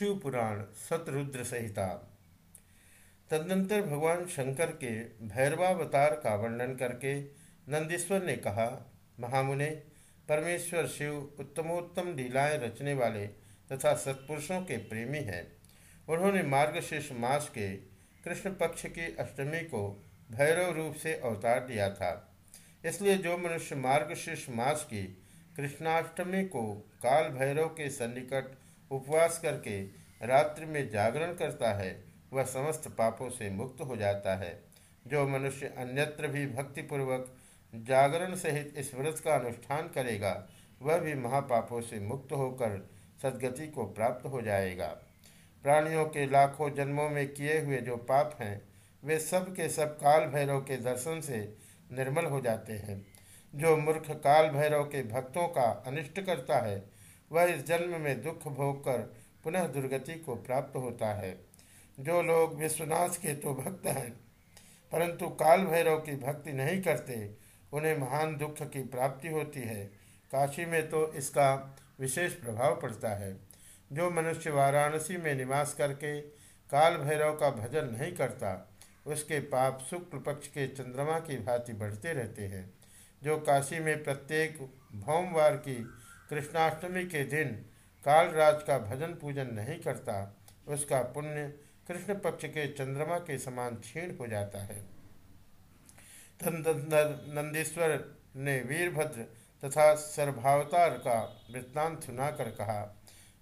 शिव पुराण सतरुद्र संहिता। तदनंतर भगवान शंकर के भैरवावतार का वर्णन करके नंदीश्वर ने कहा, महामुने, परमेश्वर शिव उत्तमोत्तम लीलाएँ रचने वाले तथा सत्पुरुषों के प्रेमी हैं। उन्होंने मार्गशीर्ष मास के कृष्ण पक्ष की अष्टमी को भैरव रूप से अवतार दिया था। इसलिए जो मनुष्य मार्गशीर्ष मास की कृष्णाष्टमी को काल भैरव के सन्निकट उपवास करके रात्रि में जागरण करता है, वह समस्त पापों से मुक्त हो जाता है। जो मनुष्य अन्यत्र भी भक्तिपूर्वक जागरण सहित इस व्रत का अनुष्ठान करेगा, वह भी महापापों से मुक्त होकर सदगति को प्राप्त हो जाएगा। प्राणियों के लाखों जन्मों में किए हुए जो पाप हैं, वे सब के सब काल भैरव के दर्शन से निर्मल हो जाते हैं। जो मूर्ख काल भैरव के भक्तों का अनिष्ट करता है वह इस जन्म में दुख भोग कर पुनः दुर्गति को प्राप्त होता है। जो लोग विश्वनाथ के तो भक्त हैं, परंतु काल भैरव की भक्ति नहीं करते, उन्हें महान दुख की प्राप्ति होती है। काशी में तो इसका विशेष प्रभाव पड़ता है। जो मनुष्य वाराणसी में निवास करके काल भैरव का भजन नहीं करता, उसके पाप शुक्ल पक्ष के चंद्रमा की भांति बढ़ते रहते हैं। जो काशी में प्रत्येक भौमवार की कृष्णाष्टमी के दिन कालराज का भजन पूजन नहीं करता, उसका पुण्य कृष्ण पक्ष के चंद्रमा के समान क्षीण हो जाता है। नंदीश्वर ने वीरभद्र तथा सर्भावतार का वृत्तांत सुनाकर कहा,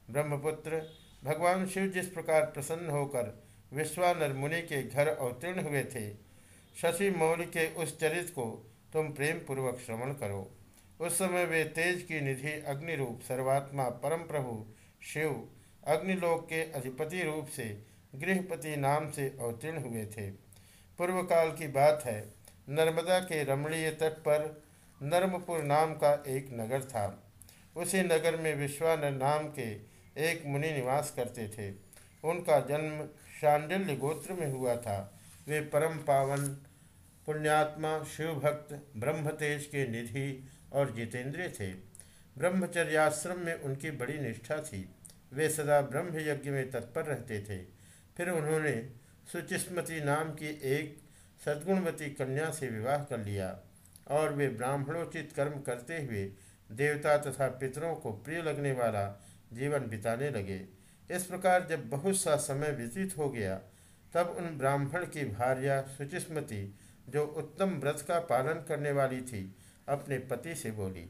ब्रह्मपुत्र, भगवान शिव जिस प्रकार प्रसन्न होकर विश्वानर मुनि के घर अवतीर्ण हुए थे, शशि मौल के उस चरित्र को तुम प्रेम पूर्वक श्रवण करो। उस समय वे तेज की निधि अग्नि रूप सर्वात्मा परम प्रभु शिव, अग्निलोक के अधिपति रूप से, गृहपति नाम से अवतीर्ण हुए थे। पूर्व काल की बात है, नर्मदा के रमणीय तट पर नर्मपुर नाम का एक नगर था। उसी नगर में विश्वानर नाम के एक मुनि निवास करते थे। उनका जन्म शांडिल्य गोत्र में हुआ था। वे परम पावन, पुण्यात्मा, शिवभक्त, ब्रह्मतेज के निधि और जितेंद्रिय थे। ब्रह्मचर्याश्रम में उनकी बड़ी निष्ठा थी। वे सदा ब्रह्म यज्ञ में तत्पर रहते थे। फिर उन्होंने सुचिस्मती नाम की एक सद्गुणवती कन्या से विवाह कर लिया और वे ब्राह्मणोचित कर्म करते हुए देवता तथा पितरों को प्रिय लगने वाला जीवन बिताने लगे। इस प्रकार जब बहुत सा समय व्यतीत हो गया, तब उन ब्राह्मण की भार्या सुचिस्मती जो उत्तम व्रत का पालन करने वाली थी अपने पति से बोली,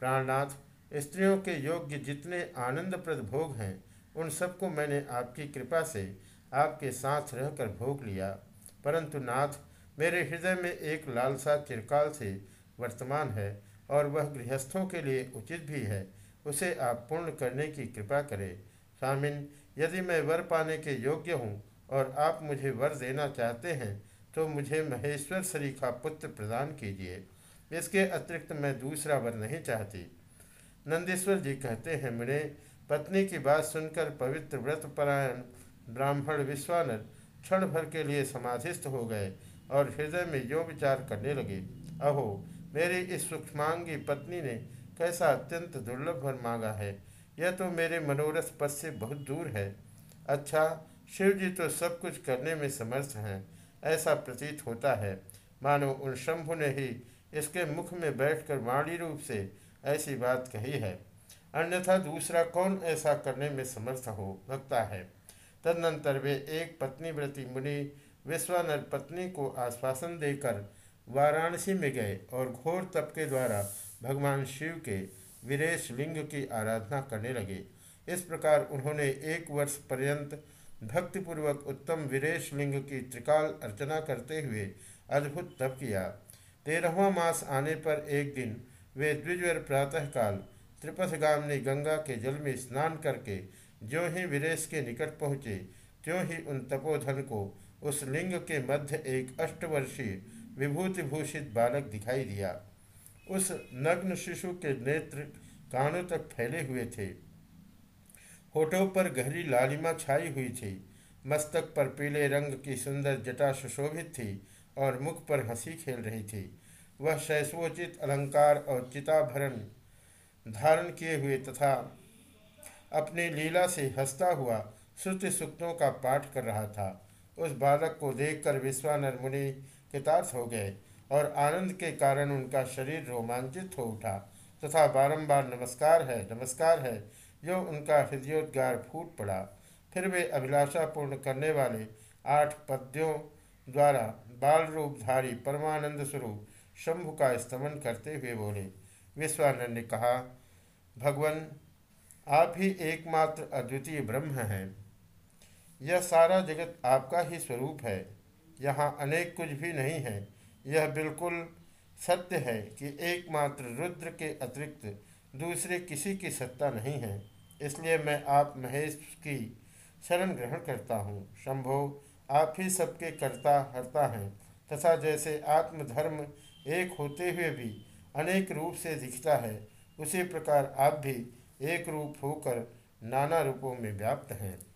प्राणनाथ, स्त्रियों के योग्य जितने आनंदप्रद भोग हैं, उन सबको मैंने आपकी कृपा से आपके साथ रहकर भोग लिया। परंतु नाथ, मेरे हृदय में एक लालसा चिरकाल से वर्तमान है और वह गृहस्थों के लिए उचित भी है। उसे आप पूर्ण करने की कृपा करें। स्वामिन, यदि मैं वर पाने के योग्य हूँ और आप मुझे वर देना चाहते हैं तो मुझे महेश्वर श्री का पुत्र प्रदान कीजिए। इसके अतिरिक्त मैं दूसरा वर नहीं चाहती। नंदीश्वर जी कहते हैं मेरे पत्नी की बात सुनकर पवित्र व्रत परायण ब्राह्मण विश्वानर क्षण भर के लिए समाधिस्थ हो गए और हृदय में यो विचार करने लगे, अहो, मेरी इस सूक्ष्मांगी पत्नी ने कैसा अत्यंत दुर्लभ वर मांगा है। यह तो मेरे मनोरथ पद से बहुत दूर है। अच्छा शिव जी तो सब कुछ करने में समर्थ हैं, ऐसा प्रतीत होता है। मानो उन शंभु ने ही इसके मुख में बैठकर वाणी रूप से ऐसी बात कही है। अन्यथा दूसरा कौन ऐसा करने में समर्थ हो सकता है। तदनंतर वे एक पत्नी व्रति मुनि विश्वानर पत्नी को आश्वासन देकर वाराणसी में गए और घोर तप के द्वारा भगवान शिव के विरेश लिंग की आराधना करने लगे। इस प्रकार उन्होंने एक वर्ष पर्यंत भक्तिपूर्वक उत्तम विरेश लिंग की त्रिकाल अर्चना करते हुए अद्भुत तप किया। तेरहवा मास आने पर एक दिन वे द्विजवर प्रातःकाल त्रिपथगामिनी गंगा के जल में स्नान करके जो ही विरेश के निकट पहुँचे, त्यों ही उन तपोधन को उस लिंग के मध्य एक अष्टवर्षीय विभूतिभूषित बालक दिखाई दिया। उस नग्न शिशु के नेत्र कानों तक फैले हुए थे। होठों पर गहरी लालिमा छाई हुई थी। मस्तक पर पीले रंग की सुंदर जटा सुशोभित थी। और मुख पर हँसी खेल रही थी। वह शैशवोचित अलंकार और चिताभरण धारण किए हुए तथा अपनी लीला से हंसता हुआ श्रुति सूक्तों का पाठ कर रहा था। उस बालक को देखकर विश्वानर मुनि कृतार्थ हो गए और आनंद के कारण उनका शरीर रोमांचित हो उठा तथा बारंबार, नमस्कार है नमस्कार है। जो उनका हृदयोद्गार फूट पड़ा। फिर वे अभिलाषा पूर्ण करने वाले आठ पद्यों द्वारा बाल रूपधारी परमानंद स्वरूप शंभु का स्तमन करते हुए बोले। विश्वानंद ने कहा, भगवान, आप ही एकमात्र अद्वितीय ब्रह्म हैं। यह सारा जगत आपका ही स्वरूप है। यहाँ अनेक कुछ भी नहीं है। यह बिल्कुल सत्य है कि एकमात्र रुद्र के अतिरिक्त दूसरे किसी की सत्ता नहीं है। इसलिए मैं आप महेश की शरण ग्रहण करता हूँ। शंभो आप ही सबके कर्ता, हरता हैं, तथा जैसे आत्मधर्म एक होते हुए भी अनेक रूप से दिखता है, उसी प्रकार आप भी एक रूप होकर नाना रूपों में व्याप्त हैं।